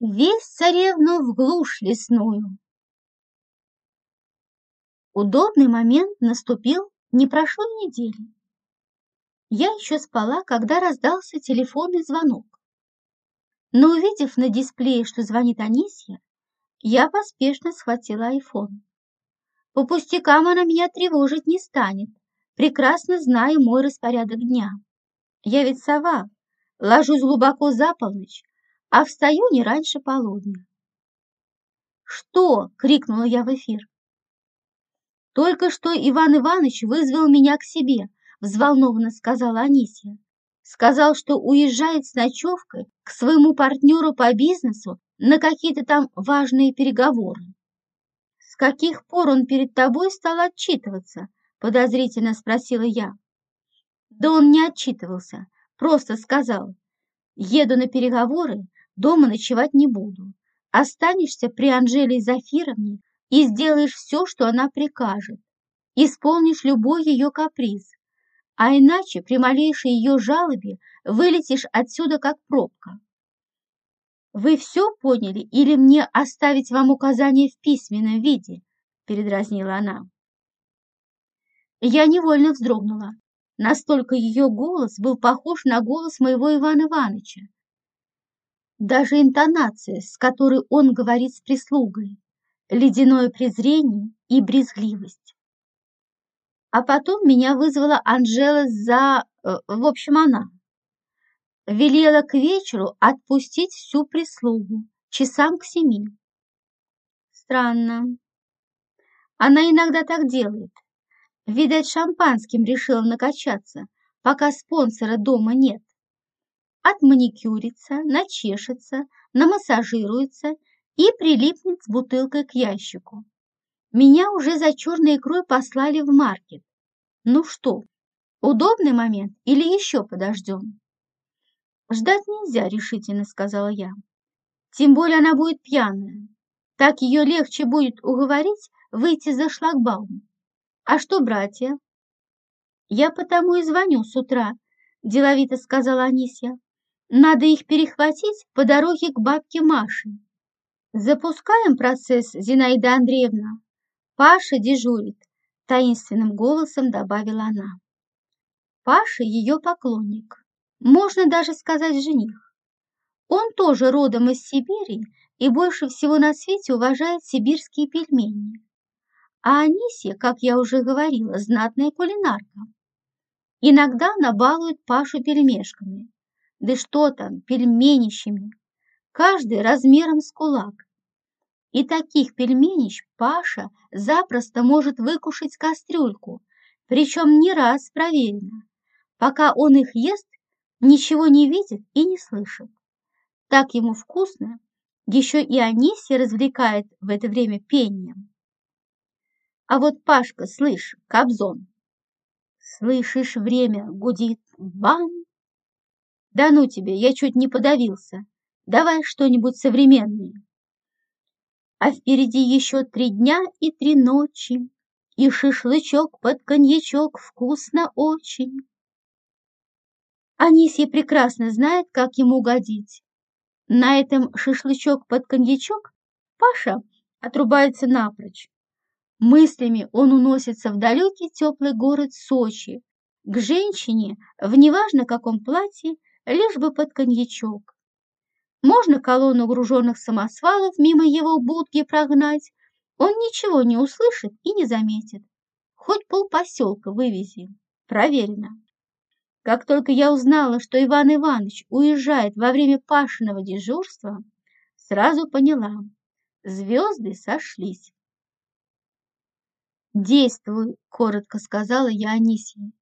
весь царевну в глушь лесную. Удобный момент наступил, не прошло недели. Я еще спала, когда раздался телефонный звонок. Но увидев на дисплее, что звонит Анисья, я поспешно схватила айфон. По пустякам она меня тревожить не станет, прекрасно зная мой распорядок дня. Я ведь сова, ложусь глубоко за полночь, а встаю не раньше полудня. «Что?» — крикнула я в эфир. «Только что Иван Иванович вызвал меня к себе», — взволнованно сказала Анисия. «Сказал, что уезжает с ночевкой к своему партнеру по бизнесу на какие-то там важные переговоры». «С каких пор он перед тобой стал отчитываться?» — подозрительно спросила я. Да он не отчитывался, просто сказал, «Еду на переговоры, дома ночевать не буду. Останешься при Анжеле Зафировне и сделаешь все, что она прикажет. Исполнишь любой ее каприз, а иначе при малейшей ее жалобе вылетишь отсюда как пробка. «Вы все поняли или мне оставить вам указания в письменном виде?» – передразнила она. Я невольно вздрогнула. Настолько ее голос был похож на голос моего Ивана Ивановича. Даже интонация, с которой он говорит с прислугой, ледяное презрение и брезгливость. А потом меня вызвала Анжела за... Э, в общем, она. Велела к вечеру отпустить всю прислугу, часам к семи. Странно. Она иногда так делает. Видать, шампанским решила накачаться, пока спонсора дома нет. Отманикюрится, начешется, намассажируется и прилипнет с бутылкой к ящику. Меня уже за черной икрой послали в маркет. Ну что, удобный момент или еще подождем? Ждать нельзя, решительно сказала я. Тем более она будет пьяная. Так ее легче будет уговорить выйти за шлагбаум. А что братья? Я потому и звоню с утра, деловито сказала Анисья. Надо их перехватить по дороге к бабке Маше. Запускаем процесс, Зинаида Андреевна. Паша дежурит, таинственным голосом добавила она. Паша ее поклонник, можно даже сказать жених. Он тоже родом из Сибири и больше всего на свете уважает сибирские пельмени. А Анисия, как я уже говорила, знатная кулинарка. Иногда она балует Пашу пельмешками. Да что там, пельменищами. Каждый размером с кулак. И таких пельменищ Паша запросто может выкушать кастрюльку, причем не раз проверено. Пока он их ест, ничего не видит и не слышит. Так ему вкусно, еще и Анисия развлекает в это время пением. А вот Пашка, слышь, Кобзон, слышишь, время гудит, бам! Да ну тебе, я чуть не подавился. Давай что-нибудь современное. А впереди еще три дня и три ночи, И шашлычок под коньячок вкусно очень. Анисья прекрасно знает, как ему угодить. На этом шашлычок под коньячок Паша отрубается напрочь. Мыслями он уносится в далекий теплый город Сочи, к женщине в неважно каком платье, лишь бы под коньячок. Можно колонну груженных самосвалов мимо его будки прогнать, он ничего не услышит и не заметит. Хоть полпоселка вывези. Проверено. Как только я узнала, что Иван Иванович уезжает во время Пашиного дежурства, сразу поняла. Звезды сошлись. «Действуй», — коротко сказала я Анисии,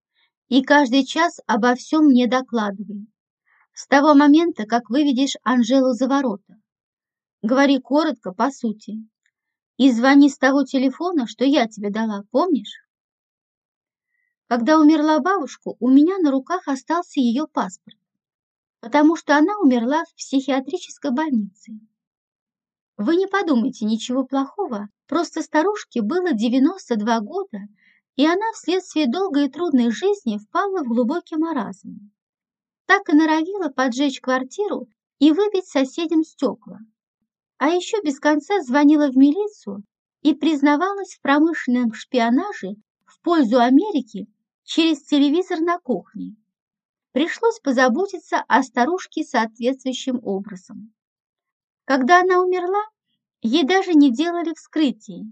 «и каждый час обо всем мне докладывай. С того момента, как выведешь Анжелу за ворота. Говори коротко, по сути. И звони с того телефона, что я тебе дала, помнишь?» Когда умерла бабушка, у меня на руках остался ее паспорт, потому что она умерла в психиатрической больнице. Вы не подумайте ничего плохого, просто старушке было 92 года, и она вследствие долгой и трудной жизни впала в глубокий маразм. Так и норовила поджечь квартиру и выбить соседям стекла. А еще без конца звонила в милицию и признавалась в промышленном шпионаже в пользу Америки через телевизор на кухне. Пришлось позаботиться о старушке соответствующим образом. Когда она умерла, ей даже не делали вскрытие,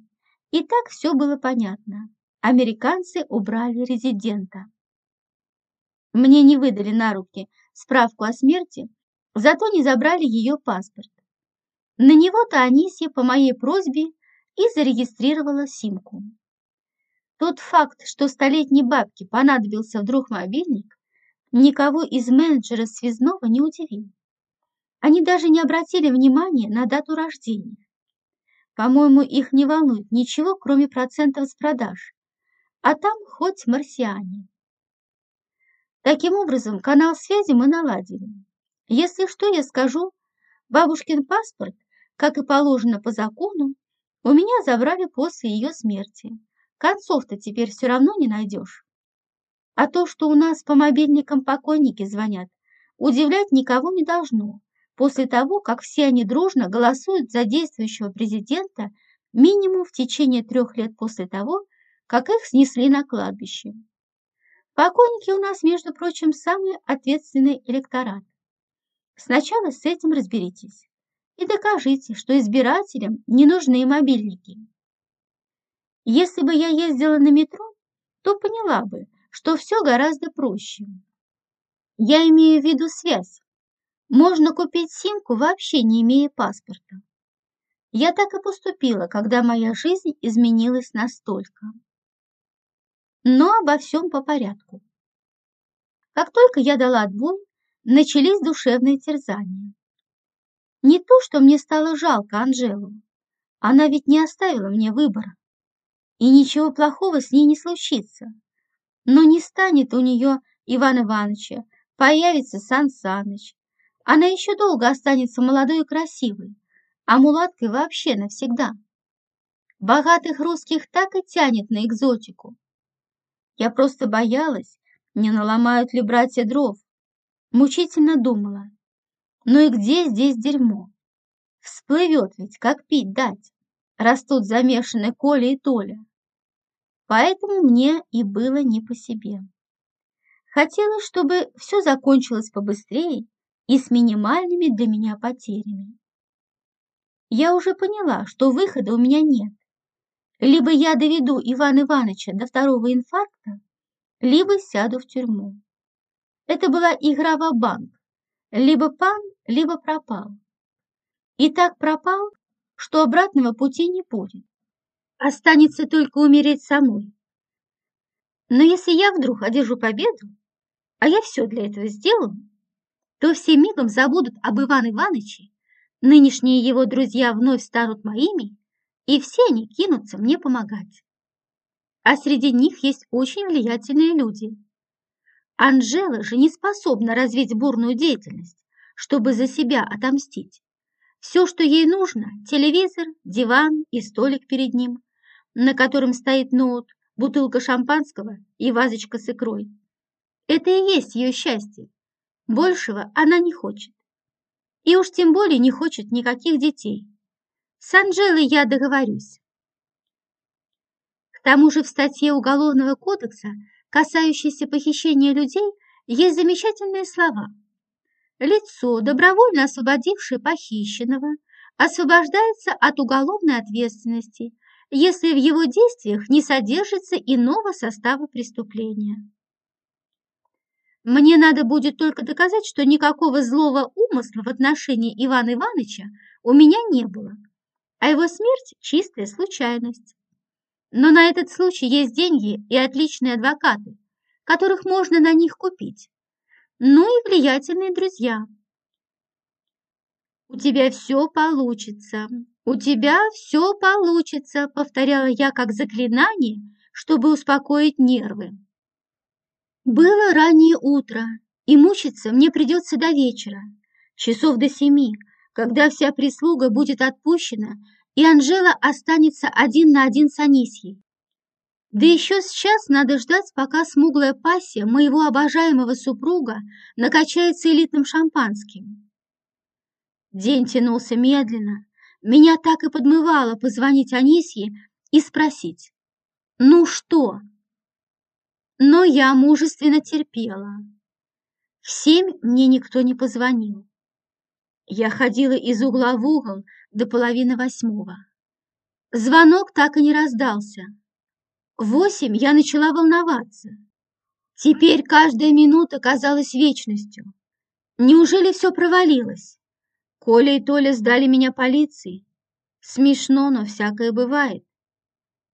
и так все было понятно. Американцы убрали резидента. Мне не выдали на руки справку о смерти, зато не забрали ее паспорт. На него-то Анисья по моей просьбе и зарегистрировала симку. Тот факт, что столетней бабке понадобился вдруг мобильник, никого из менеджеров связного не удивил. Они даже не обратили внимания на дату рождения. По-моему, их не волнует ничего, кроме процентов с продаж. А там хоть марсиане. Таким образом, канал связи мы наладили. Если что, я скажу, бабушкин паспорт, как и положено по закону, у меня забрали после ее смерти. Концов-то теперь все равно не найдешь. А то, что у нас по мобильникам покойники звонят, удивлять никого не должно после того, как все они дружно голосуют за действующего президента минимум в течение трех лет после того, как их снесли на кладбище. Покойники у нас, между прочим, самый ответственный электорат. Сначала с этим разберитесь и докажите, что избирателям не нужны мобильники. Если бы я ездила на метро, то поняла бы, что все гораздо проще. Я имею в виду связь. Можно купить симку, вообще не имея паспорта. Я так и поступила, когда моя жизнь изменилась настолько. Но обо всем по порядку. Как только я дала отбой, начались душевные терзания. Не то, что мне стало жалко Анжелу. Она ведь не оставила мне выбора. И ничего плохого с ней не случится. Но не станет у нее Иван Ивановича, появится Сан Саныч, она еще долго останется молодой и красивой, а мулаткой вообще навсегда. Богатых русских так и тянет на экзотику. Я просто боялась, не наломают ли братья дров. Мучительно думала. Ну и где здесь дерьмо? Всплывет ведь, как пить дать. Растут замешаны Коля и Толя. Поэтому мне и было не по себе. Хотелось, чтобы все закончилось побыстрее и с минимальными для меня потерями. Я уже поняла, что выхода у меня нет. Либо я доведу Ивана Ивановича до второго инфаркта, либо сяду в тюрьму. Это была игра в банк Либо пан, либо пропал. И так пропал, что обратного пути не будет. Останется только умереть самой. Но если я вдруг одержу победу, а я все для этого сделаю, то все мигом забудут об Иван Ивановиче, нынешние его друзья вновь станут моими, и все они кинутся мне помогать. А среди них есть очень влиятельные люди. Анжела же не способна развить бурную деятельность, чтобы за себя отомстить. Все, что ей нужно – телевизор, диван и столик перед ним, на котором стоит ноут, бутылка шампанского и вазочка с икрой. Это и есть ее счастье. Большего она не хочет. И уж тем более не хочет никаких детей. С Анжелой я договорюсь. К тому же в статье Уголовного кодекса, касающейся похищения людей, есть замечательные слова. Лицо, добровольно освободившее похищенного, освобождается от уголовной ответственности, если в его действиях не содержится иного состава преступления. Мне надо будет только доказать, что никакого злого умысла в отношении Ивана Ивановича у меня не было, а его смерть – чистая случайность. Но на этот случай есть деньги и отличные адвокаты, которых можно на них купить. Ну и влиятельные друзья. «У тебя все получится, у тебя все получится», повторяла я как заклинание, чтобы успокоить нервы. Было раннее утро, и мучиться мне придется до вечера, часов до семи, когда вся прислуга будет отпущена, и Анжела останется один на один с Анисьей. Да еще сейчас надо ждать, пока смуглая пассия моего обожаемого супруга накачается элитным шампанским. День тянулся медленно, Меня так и подмывало позвонить Анисье и спросить, «Ну что?» Но я мужественно терпела. В семь мне никто не позвонил. Я ходила из угла в угол до половины восьмого. Звонок так и не раздался. В восемь я начала волноваться. Теперь каждая минута казалась вечностью. Неужели все провалилось? Коля и Толя сдали меня полиции. Смешно, но всякое бывает.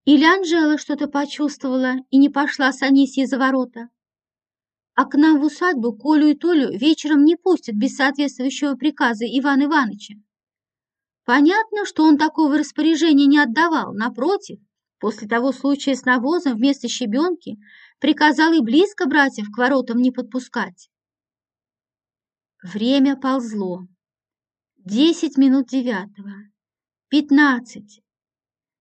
Или Анжела что-то почувствовала и не пошла с Анисией за ворота. А к нам в усадьбу Колю и Толю вечером не пустят без соответствующего приказа Ивана Ивановича. Понятно, что он такого распоряжения не отдавал, напротив, после того случая с навозом вместо щебенки приказал и близко братьев к воротам не подпускать. Время ползло. Десять минут девятого. Пятнадцать.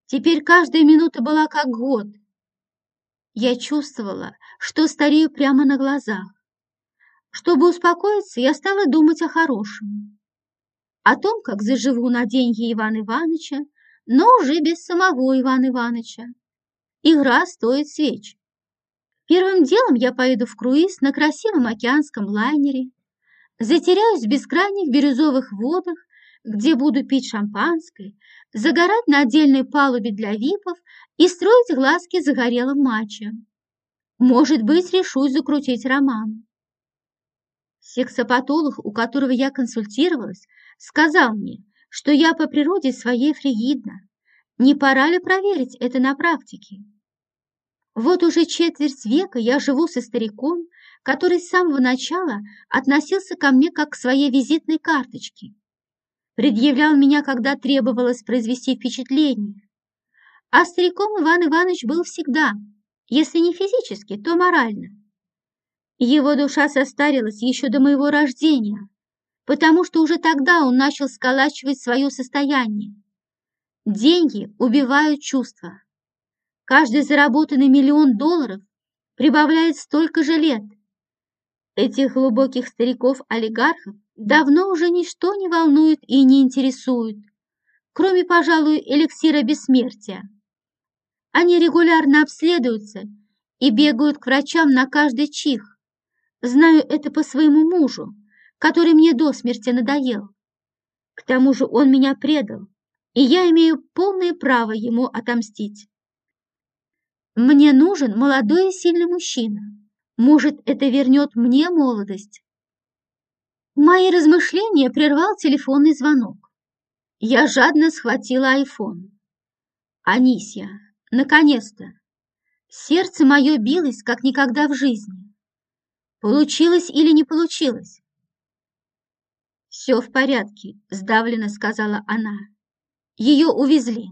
Теперь каждая минута была как год. Я чувствовала, что старею прямо на глазах. Чтобы успокоиться, я стала думать о хорошем. О том, как заживу на деньги Ивана Ивановича, но уже без самого Ивана Ивановича. Игра стоит свеч. Первым делом я поеду в круиз на красивом океанском лайнере, затеряюсь в бескрайних бирюзовых водах, где буду пить шампанское, загорать на отдельной палубе для випов и строить глазки загорелым матчем. Может быть, решусь закрутить роман. Сексопатолог, у которого я консультировалась, сказал мне, что я по природе своей фригидна. Не пора ли проверить это на практике? Вот уже четверть века я живу со стариком, который с самого начала относился ко мне как к своей визитной карточке. Предъявлял меня, когда требовалось произвести впечатление. А стариком Иван Иванович был всегда, если не физически, то морально. Его душа состарилась еще до моего рождения, потому что уже тогда он начал сколачивать свое состояние. Деньги убивают чувства. Каждый заработанный миллион долларов прибавляет столько же лет. Этих глубоких стариков-олигархов давно уже ничто не волнует и не интересует, кроме, пожалуй, эликсира бессмертия. Они регулярно обследуются и бегают к врачам на каждый чих. Знаю это по своему мужу, который мне до смерти надоел. К тому же он меня предал, и я имею полное право ему отомстить. Мне нужен молодой и сильный мужчина. Может, это вернет мне молодость. Мои размышления прервал телефонный звонок. Я жадно схватила айфон. Анисья, наконец-то! Сердце мое билось, как никогда в жизни. Получилось или не получилось? «Все в порядке», — сдавленно сказала она. «Ее увезли».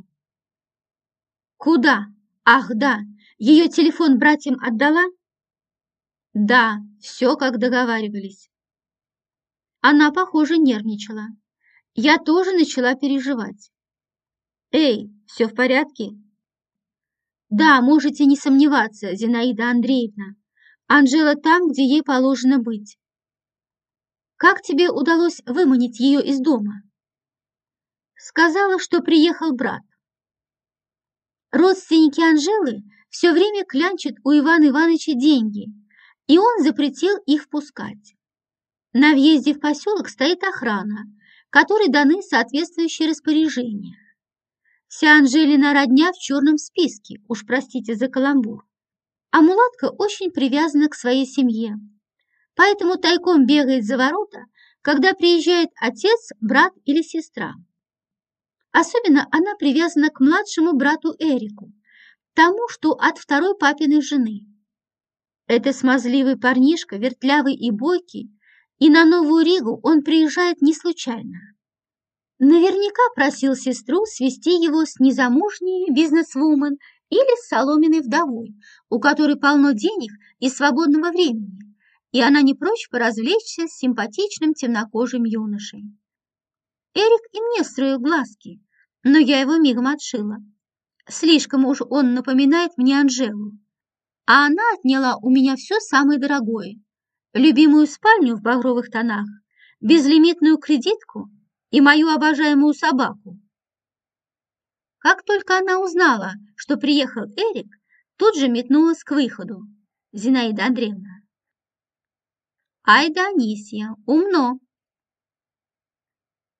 «Куда?» Ах, да, ее телефон братьям отдала? Да, все как договаривались. Она, похоже, нервничала. Я тоже начала переживать. Эй, все в порядке? Да, можете не сомневаться, Зинаида Андреевна. Анжела там, где ей положено быть. Как тебе удалось выманить ее из дома? Сказала, что приехал брат. Родственники Анжелы все время клянчат у Ивана Ивановича деньги, и он запретил их впускать. На въезде в поселок стоит охрана, которой даны соответствующие распоряжения. Вся Анжелина родня в черном списке, уж простите за каламбур. А мулатка очень привязана к своей семье, поэтому тайком бегает за ворота, когда приезжает отец, брат или сестра. Особенно она привязана к младшему брату Эрику, тому, что от второй папиной жены. Это смазливый парнишка, вертлявый и бойкий, и на Новую Ригу он приезжает не случайно. Наверняка просил сестру свести его с незамужней бизнесвумен или с соломенной вдовой, у которой полно денег и свободного времени, и она не прочь поразвлечься с симпатичным темнокожим юношей. Эрик и мне строил глазки, но я его мигом отшила. Слишком уж он напоминает мне Анжелу. А она отняла у меня все самое дорогое. Любимую спальню в багровых тонах, безлимитную кредитку и мою обожаемую собаку. Как только она узнала, что приехал Эрик, тут же метнулась к выходу. Зинаида Андреевна. Ай да, Анисья, умно.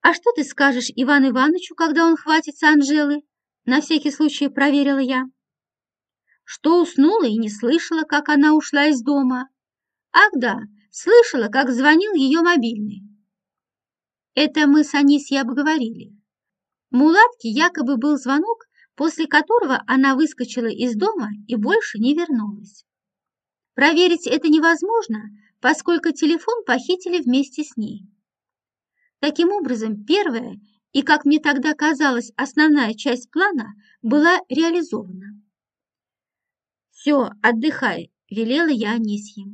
А что ты скажешь Иван Ивановичу, когда он хватится Анжелы? На всякий случай проверила я. Что уснула и не слышала, как она ушла из дома. Ах да, слышала, как звонил ее мобильный. Это мы с Анисьей обговорили. Мулатке якобы был звонок, после которого она выскочила из дома и больше не вернулась. Проверить это невозможно, поскольку телефон похитили вместе с ней. Таким образом, первая и, как мне тогда казалось, основная часть плана была реализована. «Все, отдыхай», – велела я Анисье.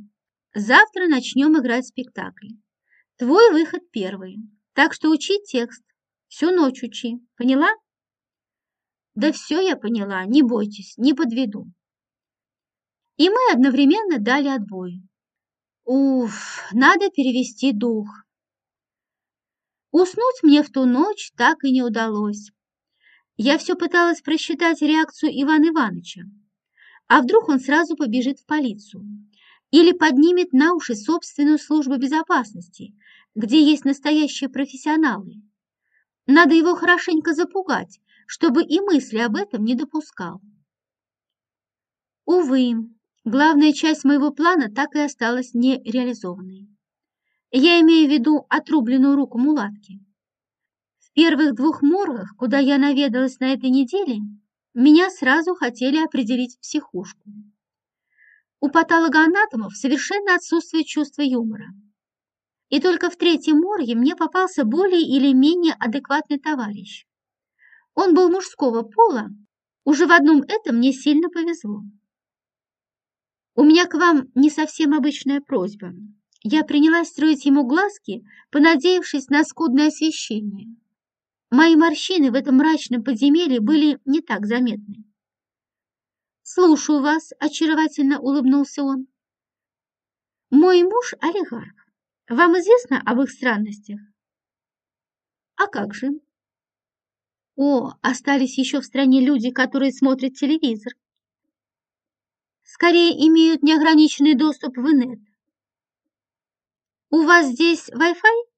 «Завтра начнем играть спектакль. Твой выход первый, так что учи текст, Всю ночь учи. Поняла? Да все я поняла, не бойтесь, не подведу. И мы одновременно дали отбой. Уф, надо перевести дух. Уснуть мне в ту ночь так и не удалось. Я все пыталась просчитать реакцию Ивана Ивановича. А вдруг он сразу побежит в полицию? Или поднимет на уши собственную службу безопасности, где есть настоящие профессионалы? Надо его хорошенько запугать, чтобы и мысли об этом не допускал. Увы, главная часть моего плана так и осталась нереализованной. Я имею в виду отрубленную руку мулатки. В первых двух моргах, куда я наведалась на этой неделе, меня сразу хотели определить в психушку. У патологоанатомов совершенно отсутствует чувство юмора. И только в третьем морге мне попался более или менее адекватный товарищ. Он был мужского пола, уже в одном этом мне сильно повезло. У меня к вам не совсем обычная просьба. Я принялась строить ему глазки, понадеявшись на скудное освещение. Мои морщины в этом мрачном подземелье были не так заметны. «Слушаю вас», — очаровательно улыбнулся он. «Мой муж — олигарх. Вам известно об их странностях? А как же? О, остались еще в стране люди, которые смотрят телевизор. Скорее имеют неограниченный доступ в инет. У вас здесь Wi-Fi?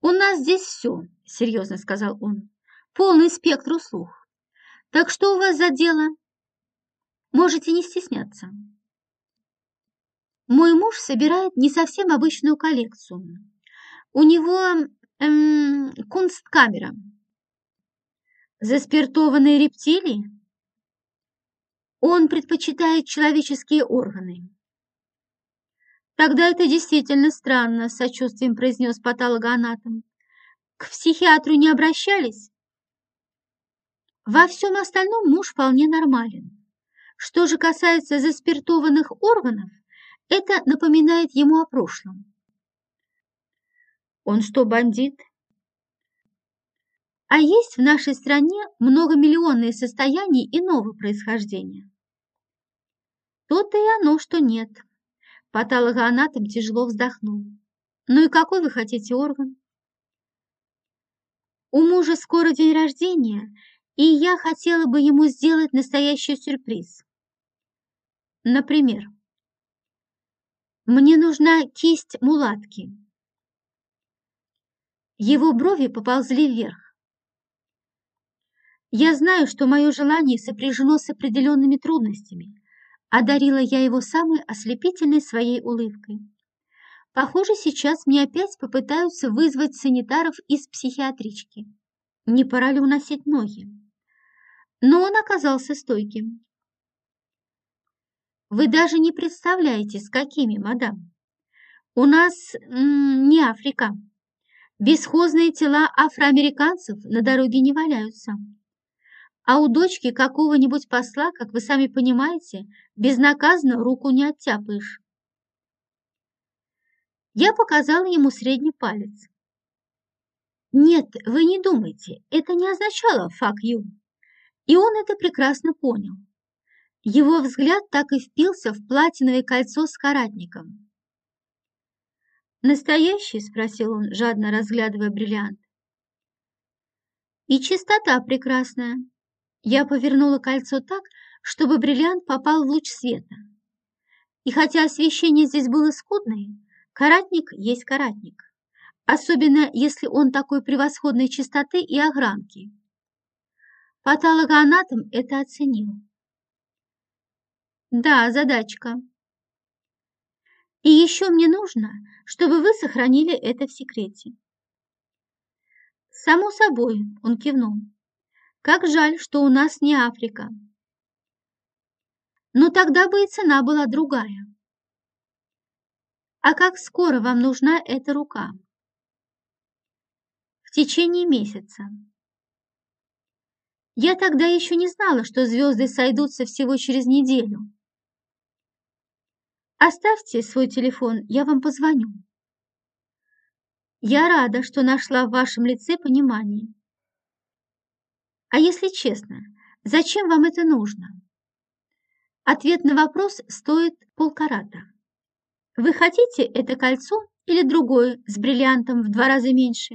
У нас здесь все, серьезно сказал он. Полный спектр услуг. Так что у вас за дело? Можете не стесняться. Мой муж собирает не совсем обычную коллекцию. У него эм, кунсткамера. Заспиртованные рептилии? Он предпочитает человеческие органы. Тогда это действительно странно, с сочувствием произнес патологоанатом. К психиатру не обращались? Во всем остальном муж вполне нормален. Что же касается заспиртованных органов, это напоминает ему о прошлом. Он что, бандит? А есть в нашей стране многомиллионные состояния иного происхождения. То-то и оно, что нет. Патологоанатом тяжело вздохнул. Ну и какой вы хотите орган? У мужа скоро день рождения, и я хотела бы ему сделать настоящий сюрприз. Например, мне нужна кисть мулатки. Его брови поползли вверх. Я знаю, что мое желание сопряжено с определенными трудностями. Одарила я его самой ослепительной своей улыбкой. Похоже, сейчас мне опять попытаются вызвать санитаров из психиатрички. Не пора ли уносить ноги? Но он оказался стойким. Вы даже не представляете, с какими, мадам. У нас не Африка. Бесхозные тела афроамериканцев на дороге не валяются. А у дочки какого-нибудь посла, как вы сами понимаете, безнаказанно руку не оттяпаешь. Я показала ему средний палец. Нет, вы не думайте, это не означало «fuck you». И он это прекрасно понял. Его взгляд так и впился в платиновое кольцо с каратником. «Настоящий?» – спросил он, жадно разглядывая бриллиант. И чистота прекрасная. Я повернула кольцо так, чтобы бриллиант попал в луч света. И хотя освещение здесь было скудное, каратник есть каратник, особенно если он такой превосходной чистоты и огранки. Патологоанатом это оценил. Да, задачка. И еще мне нужно, чтобы вы сохранили это в секрете. Само собой, он кивнул. Как жаль, что у нас не Африка. Но тогда бы и цена была другая. А как скоро вам нужна эта рука? В течение месяца. Я тогда еще не знала, что звезды сойдутся всего через неделю. Оставьте свой телефон, я вам позвоню. Я рада, что нашла в вашем лице понимание. А если честно, зачем вам это нужно? Ответ на вопрос стоит полкарата. Вы хотите это кольцо или другое с бриллиантом в два раза меньше?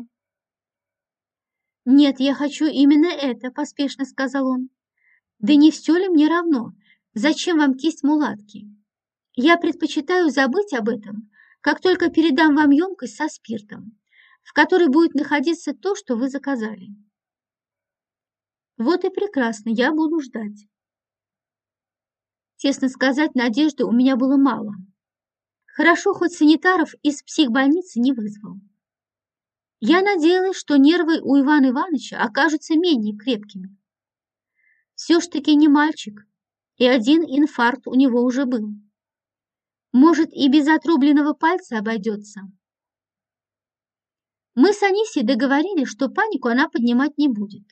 Нет, я хочу именно это, поспешно сказал он. Да не все ли мне равно? Зачем вам кисть мулатки? Я предпочитаю забыть об этом, как только передам вам емкость со спиртом, в которой будет находиться то, что вы заказали. Вот и прекрасно, я буду ждать. Честно сказать, надежды у меня было мало. Хорошо, хоть санитаров из психбольницы не вызвал. Я надеялась, что нервы у Ивана Ивановича окажутся менее крепкими. Все ж таки не мальчик, и один инфаркт у него уже был. Может, и без отрубленного пальца обойдется. Мы с Анисией договорились, что панику она поднимать не будет.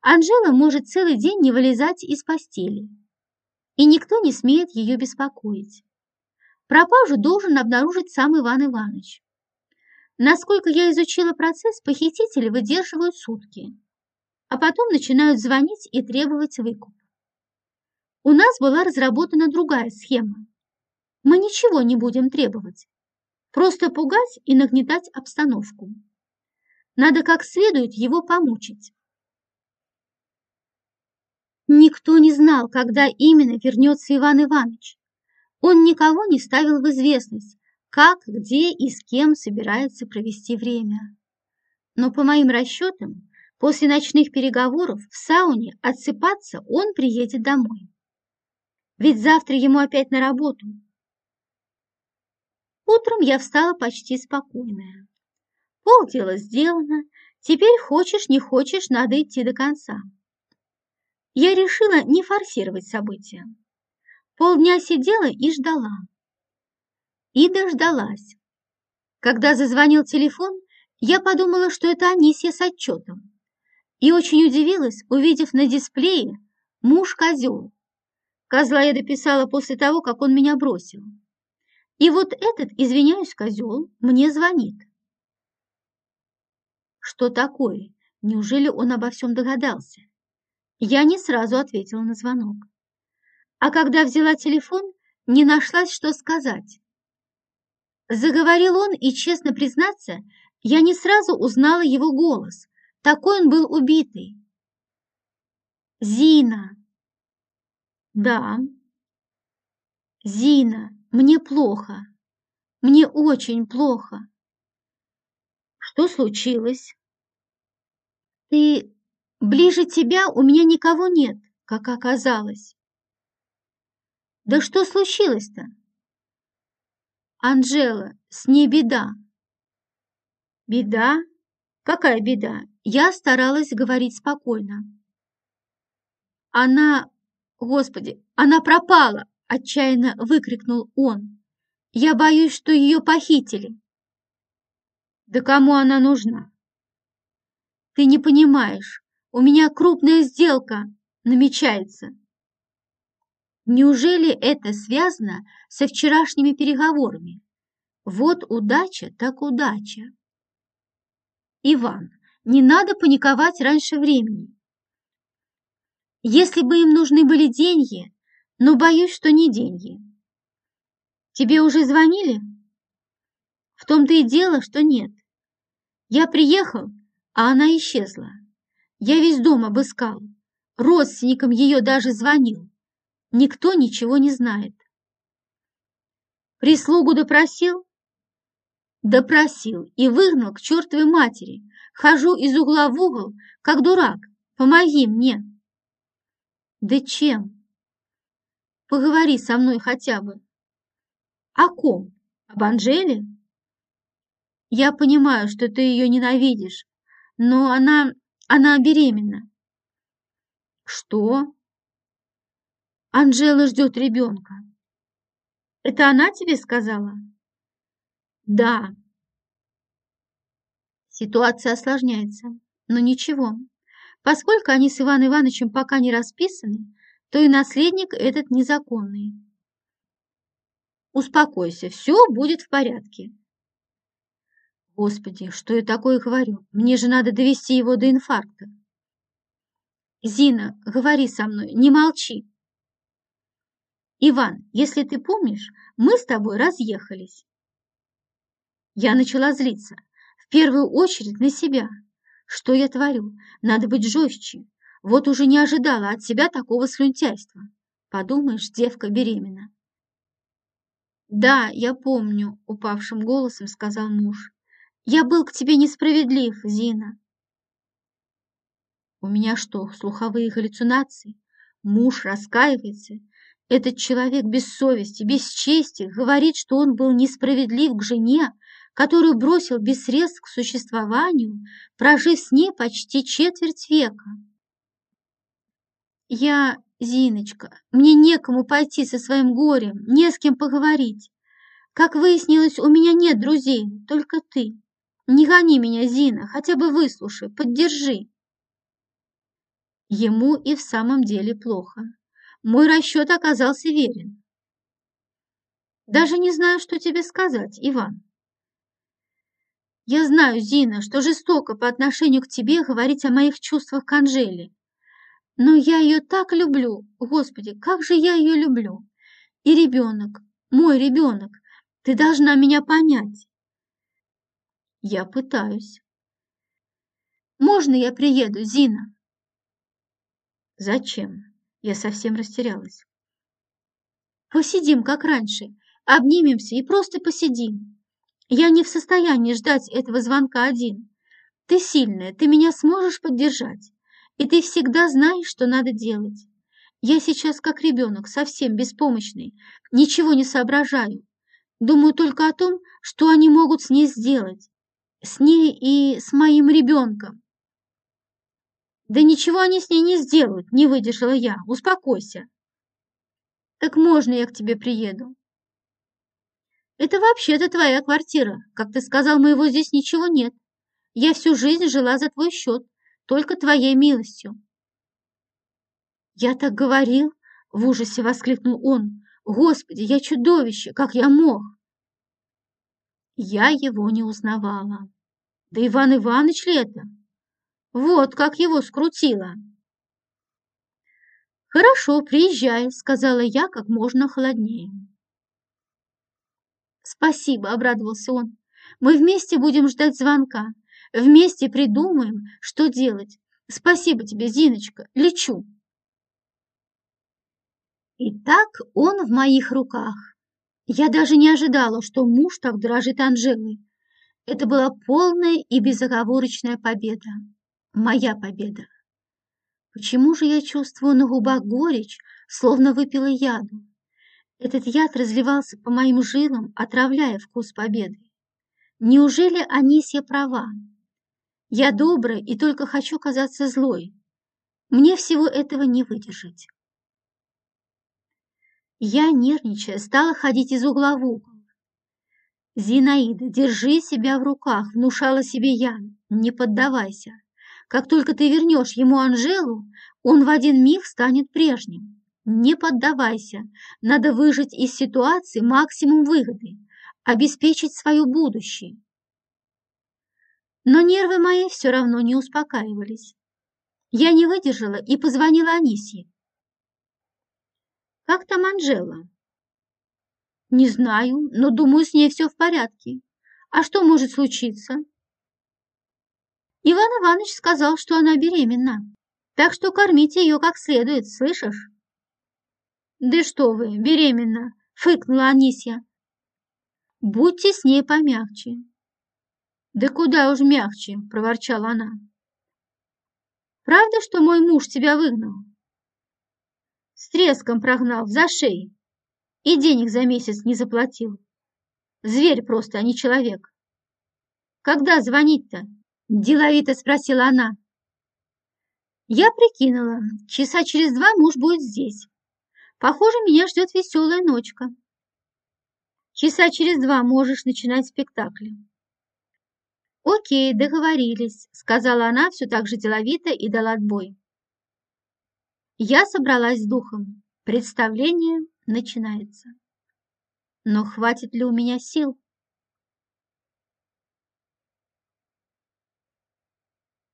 Анжела может целый день не вылезать из постели, и никто не смеет ее беспокоить. Пропажу должен обнаружить сам Иван Иванович. Насколько я изучила процесс, похитители выдерживают сутки, а потом начинают звонить и требовать выкуп. У нас была разработана другая схема. Мы ничего не будем требовать, просто пугать и нагнетать обстановку. Надо как следует его помучить. Никто не знал, когда именно вернется Иван Иванович. Он никого не ставил в известность, как, где и с кем собирается провести время. Но по моим расчетам, после ночных переговоров в сауне отсыпаться он приедет домой. Ведь завтра ему опять на работу. Утром я встала почти спокойная. Полдела сделано, теперь хочешь, не хочешь, надо идти до конца я решила не форсировать события. Полдня сидела и ждала. И дождалась. Когда зазвонил телефон, я подумала, что это Анисия с отчетом. И очень удивилась, увидев на дисплее «Муж-козел». Козла я дописала после того, как он меня бросил. И вот этот, извиняюсь, козел, мне звонит. Что такое? Неужели он обо всем догадался? Я не сразу ответила на звонок. А когда взяла телефон, не нашлась, что сказать. Заговорил он, и, честно признаться, я не сразу узнала его голос. Такой он был убитый. «Зина!» «Да». «Зина, мне плохо. Мне очень плохо». «Что случилось?» «Ты Ближе тебя у меня никого нет, как оказалось. Да что случилось-то? Анжела, с ней беда. Беда? Какая беда? Я старалась говорить спокойно. Она, господи, она пропала, отчаянно выкрикнул он. Я боюсь, что ее похитили. Да кому она нужна? Ты не понимаешь, у меня крупная сделка намечается. Неужели это связано со вчерашними переговорами? Вот удача так удача. Иван, не надо паниковать раньше времени. Если бы им нужны были деньги, но боюсь, что не деньги. Тебе уже звонили? В том-то и дело, что нет. Я приехал, а она исчезла. Я весь дом обыскал. Родственникам ее даже звонил. Никто ничего не знает. Прислугу допросил? Допросил и выгнал к чертовой матери. Хожу из угла в угол, как дурак. Помоги мне. Да чем? Поговори со мной хотя бы. О ком? Об Анжеле? Я понимаю, что ты ее ненавидишь, но она... она беременна. Что? Анжела ждет ребенка. Это она тебе сказала? Да. Ситуация осложняется, но ничего. Поскольку они с Иваном Ивановичем пока не расписаны, то и наследник этот незаконный. Успокойся, все будет в порядке. Господи, что я такое говорю? Мне же надо довести его до инфаркта. Зина, говори со мной, не молчи. Иван, если ты помнишь, мы с тобой разъехались. Я начала злиться, в первую очередь на себя. Что я творю? Надо быть жестче. Вот уже не ожидала от себя такого слюнтяйства. Подумаешь, девка беременна. «Да, я помню», — упавшим голосом сказал муж. «Я был к тебе несправедлив, Зина». «У меня что, слуховые галлюцинации? Муж раскаивается, этот человек без совести, без чести говорит, что он был несправедлив к жене, которую бросил без средств к существованию, прожив с ней почти четверть века. Я, Зиночка, мне некому пойти со своим горем, не с кем поговорить. Как выяснилось, у меня нет друзей, только ты. Не гони меня, Зина, хотя бы выслушай, поддержи. Ему и в самом деле плохо. Мой расчет оказался верен. Даже не знаю, что тебе сказать, Иван. Я знаю, Зина, что жестоко по отношению к тебе говорить о моих чувствах к Анжеле. Но я ее так люблю, Господи, как же я ее люблю. И ребенок, мой ребенок, ты должна меня понять. Я пытаюсь. Можно я приеду, Зина? Зачем? Я совсем растерялась. Посидим, как раньше, обнимемся и просто посидим. Я не в состоянии ждать этого звонка один. Ты сильная, ты меня сможешь поддержать, и ты всегда знаешь, что надо делать. Я сейчас как ребенок, совсем беспомощный, ничего не соображаю. Думаю только о том, что они могут с ней сделать, с ней и с моим ребенком. Да ничего они с ней не сделают, не выдержала я. Успокойся. Так можно я к тебе приеду? Это вообще-то твоя квартира. Как ты сказал, моего здесь ничего нет. Я всю жизнь жила за твой счет, только твоей милостью. Я так говорил, в ужасе воскликнул он. Господи, я чудовище, как я мог? Я его не узнавала. Да Иван Иванович ли это? Вот как его скрутило. «Хорошо, приезжай», — сказала я как можно холоднее. «Спасибо», — обрадовался он. «Мы вместе будем ждать звонка. Вместе придумаем, что делать. Спасибо тебе, Зиночка. Лечу». Итак, он в моих руках. Я даже не ожидала, что муж так дорожит Анжелой. Это была полная и безоговорочная победа моя победа. Почему же я чувствую на губах горечь, словно выпила яду? Этот яд разливался по моим жилам, отравляя вкус победы. Неужели Анисья права? Я добрая и только хочу казаться злой. Мне всего этого не выдержать. Я, нервничая, стала ходить из угла в угол. «Зинаида, держи себя в руках», — внушала себе я, — «не поддавайся». Как только ты вернешь ему Анжелу, он в один миг станет прежним. Не поддавайся. Надо выжить из ситуации максимум выгоды, обеспечить свое будущее. Но нервы мои все равно не успокаивались. Я не выдержала и позвонила Анисе. «Как там Анжела?» «Не знаю, но думаю, с ней все в порядке. А что может случиться?» Иван Иванович сказал, что она беременна, так что кормите ее как следует, слышишь? Да что вы, беременна, фыкнула Анисья. Будьте с ней помягче. Да куда уж мягче, проворчала она. Правда, что мой муж тебя выгнал? С треском прогнал, за шеи. И денег за месяц не заплатил. Зверь просто, а не человек. Когда звонить-то? Деловито спросила она. Я прикинула, часа через два муж будет здесь. Похоже, меня ждет веселая ночка. Часа через два можешь начинать спектакль. «Окей, договорились», — сказала она все так же деловито и дала отбой. Я собралась с духом. Представление начинается. Но хватит ли у меня сил?